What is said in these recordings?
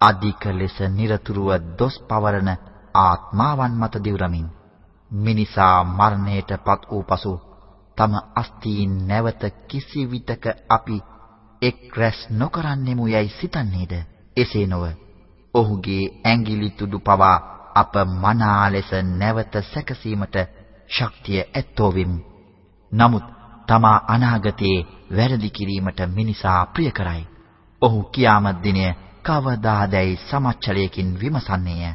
අධික ලෙස নিরතුරුව දොස් පවරන ආත්මාවන් මත දිවුරමින් මිනිසා මරණයට පත් වූ පසු තම අස්තීන් නැවත කිසි විටක අපි එක් රැස් නොකරන්නෙමු යයි සිතන්නේද එසේ නොව ඔහුගේ ඇඟිලි තුඩු පවා අප මනා ලෙස නැවත සැකසීමට ශක්තිය ඇත්තෝ වෙමු නමුත් තමා අනාගතයේ වැරදි කිරීමට මිනිසා ප්‍රිය කරයි. ඔහු කියාමත් දිනය කවදාදැයි සමච්චලයකින් විමසන්නේය.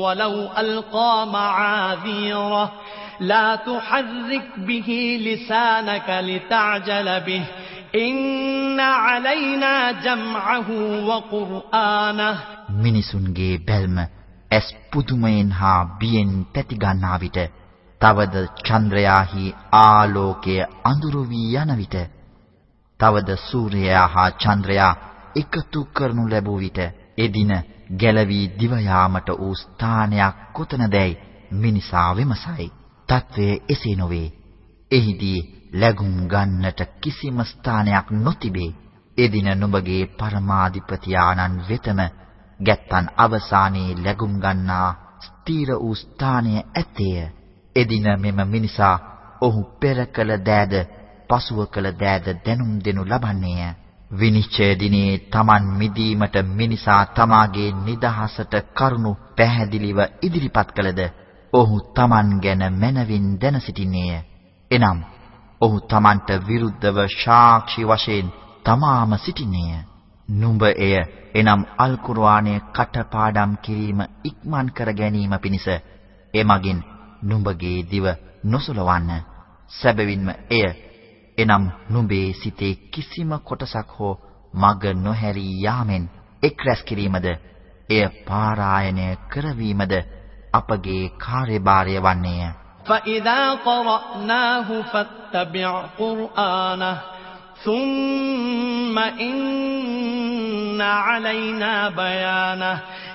ولو ألقى معاذيره لا تحرك به لسانك لتعجل به إن علينا جمعه وقرآنه මිනිසුන්ගේ බැල්ම ඇස් පුදුමයෙන් හා බියෙන් තැති ගන්නා විට තවද චන්ද්‍රයාහි ආලෝකය අඳුරු වී යන විට තවද සූර්යයා හා චන්ද්‍රයා එකතු කරනු ලැබුව විට එදින ගැලවි දිව යාමට වූ ස්ථානයක් කොතනදැයි මිනිසා විමසයි. తත්වය එසේ නොවේ. එහිදී läගුම් ගන්නට කිසිම ස්ථානයක් නොතිබේ. එදින නුඹගේ පරමාධිපති ආනන් වෙතම ගැත්තන් අවසානයේ läගුම් ගන්නා ස්ථීර වූ ස්ථානය ඇත්තේය. එදින මෙම මිනිසා ඔහු පෙර කළ දෑද පසුව කළ දෑද දැනුම් දෙනු ලබන්නේය. විනිශ්චය දිනේ Taman මිදීමට මිනිසා තමාගේ නිදහසට කරුණු පැහැදිලිව ඉදිරිපත් කළද ඔහු Taman ගැන මනවින් දැන සිටින්නේය. එනම් ඔහු Tamanට විරුද්ධව සාක්ෂි වශයෙන් තමාම සිටින්නේය. නුඹ එය එනම් අල් කුර්ආනයේ කටපාඩම් කිරීම ඉක්මන් කර ගැනීම පිණිස එමගින් නුඹගේ දිව නොසලවන්න. සැබවින්ම එය එනම් නුඹේ සිතේ කිසිම කොටසක් හෝ මග නොහැරී යාමෙන් එක් රැස් කිරීමද එය පාරායනය කරවීමද අපගේ කාර්යභාරය වන්නේය. فإذا قرأناه فاتبع قرآنه ثم إن علينا بيانه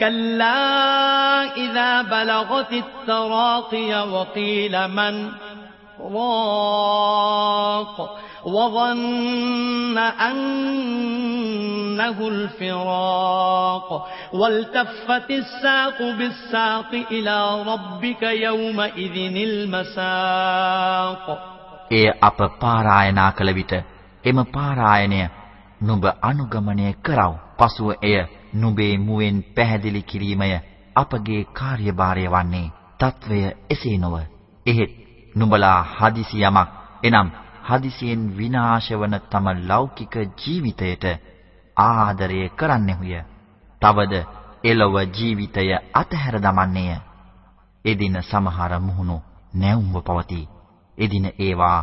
كلا إذا بلغت التراقي وقيل من راق وظن أنه الفراق والتفت الساق بالساق إلى ربك يومئذ المساق එය අප පාරායනා කළ විට එම පාරායනය නුඹ අනුගමනය කරව. පසුව එය නුඹේ මුවෙන් පැහැදිලි කිරීමය අපගේ කාර්යභාරය වන්නේ. తත්වය එසේ නොව. එහෙත් නුඹලා හදිසි යමක් එනම් හදිසියෙන් විනාශ වන තම ලෞකික ජීවිතයට ආදරය කරන්නෙහුය. තවද එළව ජීවිතය අතහැර දමන්නේය. එදින සමහර මුහුණු නැවුම්ව පවතී. එදින ඒවා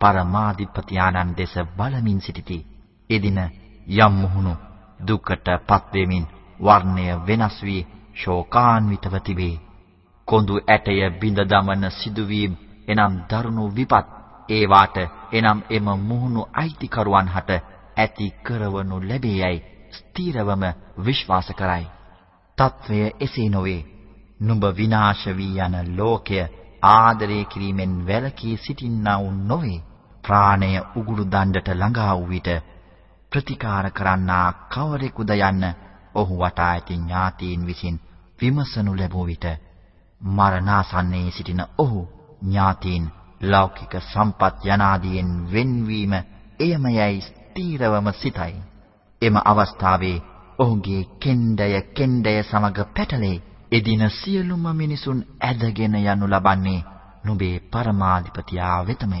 පරමාධිපති ආනන් දෙස බලමින් සිටිති. එදින යම් මුහුණු දුකට පත් වෙමින් වර්ණය වෙනස් වී ශෝකාන්විතව තිබේ. කොඳු ඇටය බිඳ දමන සිදුවීම් එනම් දරුණු විපත් ඒ වාට එනම් එම මුහුණු අයිතිකරුවන් හට ඇති කරවනු ලැබේයයි ස්ථීරවම විශ්වාස කරයි. తත්වය එසේ නොවේ. නුඹ විනාශ වී යන ලෝකය ආදරය කිරීමෙන් වැළකී සිටින්නා වූ නොවේ. ප්‍රාණය උගුරු දණ්ඩට ළඟා වූ විට ප්‍රතිකාර කරන්නා කවරෙකුද යන්න ඔහු වටා ඇති ඥාතීන් විසින් විමසනු ලැබුව විට මරණාසන්නයේ සිටින ඔහු ඥාතීන් ලෞකික සම්පත් යනාදීන් වෙන්වීම එයමයයි ස්ථීරවම සිතයි. එම අවස්ථාවේ ඔහුගේ කෙන්ඩය කෙන්ඩය සමග පැටලේ. එදින සියලුම මිනිසුන් ඇදගෙන යනු ලබන්නේ නුඹේ පරමාධිපතියා වෙතමය.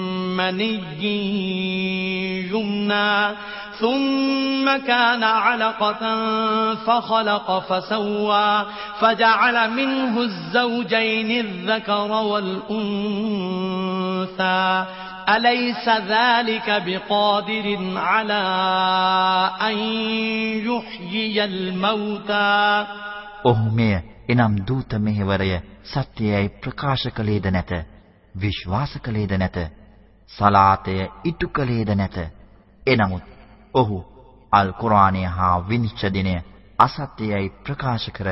مني يمنى ثم كان علقة فخلق فسوى فجعل منه الزوجين الذكر والأنثى أليس ذلك بقادر على أن يحيي الموتى ඔහු මෙය එනම් දූත මෙහෙවරය සත්‍යයයි ප්‍රකාශ කළේද නැත විශ්වාස කළේද නැත සලාතය ඉටු කළේද නැත එනමුත් ඔහු අල් කුර්ආනය හා විනිශ්චය දිනය අසත්‍යයයි ප්‍රකාශ කර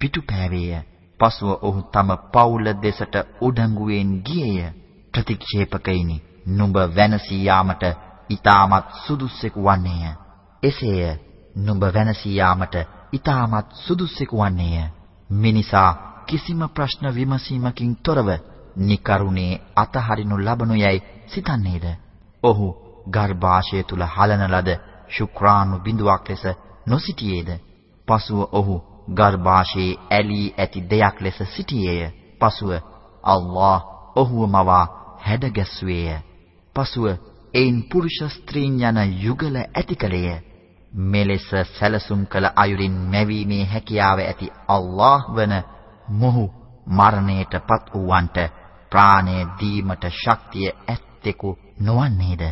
පිටුපෑවේය පසුව ඔහු තම පවුල දෙසට උඩඟුවෙන් ගියේය ප්‍රතික්ෂේපකයිනි නුඹ වෙනසී යාමට ඊටමත් සුදුස්සෙකු වන්නේය. එසේය නුඹ වෙනසී යාමට ඊටමත් සුදුස්සෙකු වන්නේය. මිනිසා කිසිම ප්‍රශ්න විමසීමකින් තොරව නිකරුණේ අතහරිනු ලබනු යයි සිතන්නේද? ඔහු ගර්භාෂය තුල හලන ලද ශුක්‍රාණු බිඳුවක් ලෙස නොසිටියේද? පසුව ඔහු ගර්භාෂයේ ඇලී ඇති දෙයක් ලෙස සිටියේය. පසුව අල්ලාහ් ඔහුව මවා හැඩගැස්ුවේය. පසුව එයින් පුරුෂ ස්ත්‍රීන් යන යුගල ඇති කලේය. මෙලෙස සැලසුම් කළ අයුරින් මැවීමේ හැකියාව ඇති අල්ලාහ් වන මොහු මරණයටපත් වූවන්ට ප්‍රාණය දීමට ශක්තිය ඇත්තෙකු නොවන්නේද?